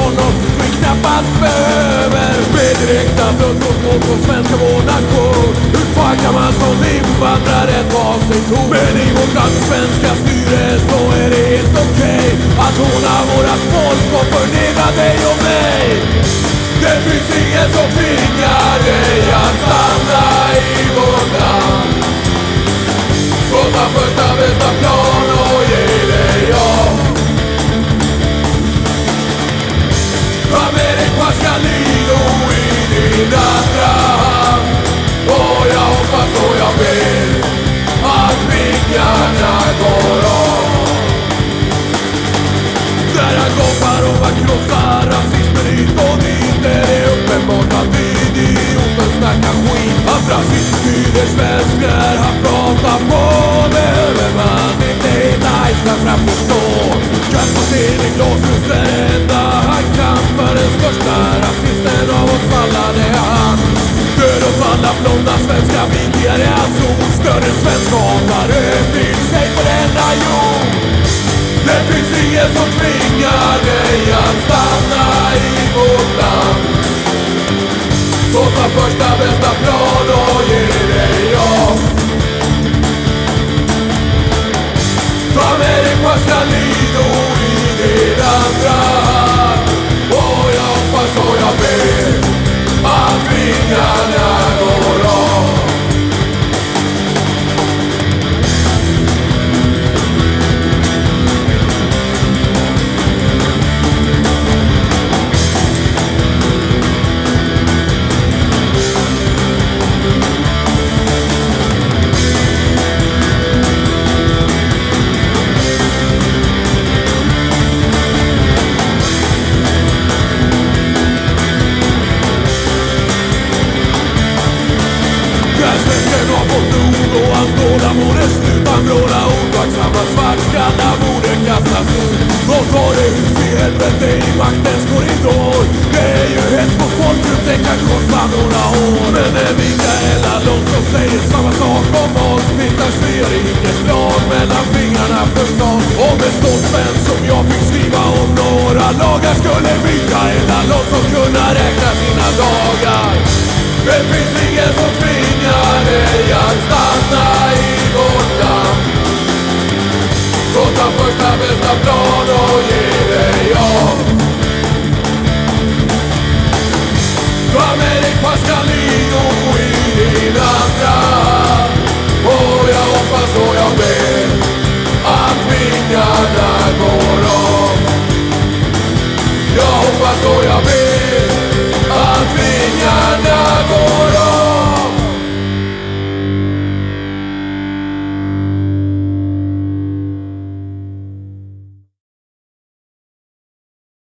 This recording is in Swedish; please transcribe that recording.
honom vi knappast behöver Med direkta dödsskott mot vår svenska vårnation Hur fan kan man som invandrare ta sig ton? Men i vårt land svenska styre så är det helt okej okay Att håna vårat folk och förnedra dig och mig Det finns ingen som tvingar you vikingar är hans ord Större svensk hatare Och ta dig ut i helvete i maktens korridor. Det är ju hets mot folkgrupp, det kan kosta några år. Men när Lund som säger samma sak om oss. Splittras vi har inget mellan fingrarna förstås. Om en stolt som jag fick skriva om några lagar Skulle Mikaela Lund som kunna räkna sina dagar. Det finns ingen som tvingar vas hoy.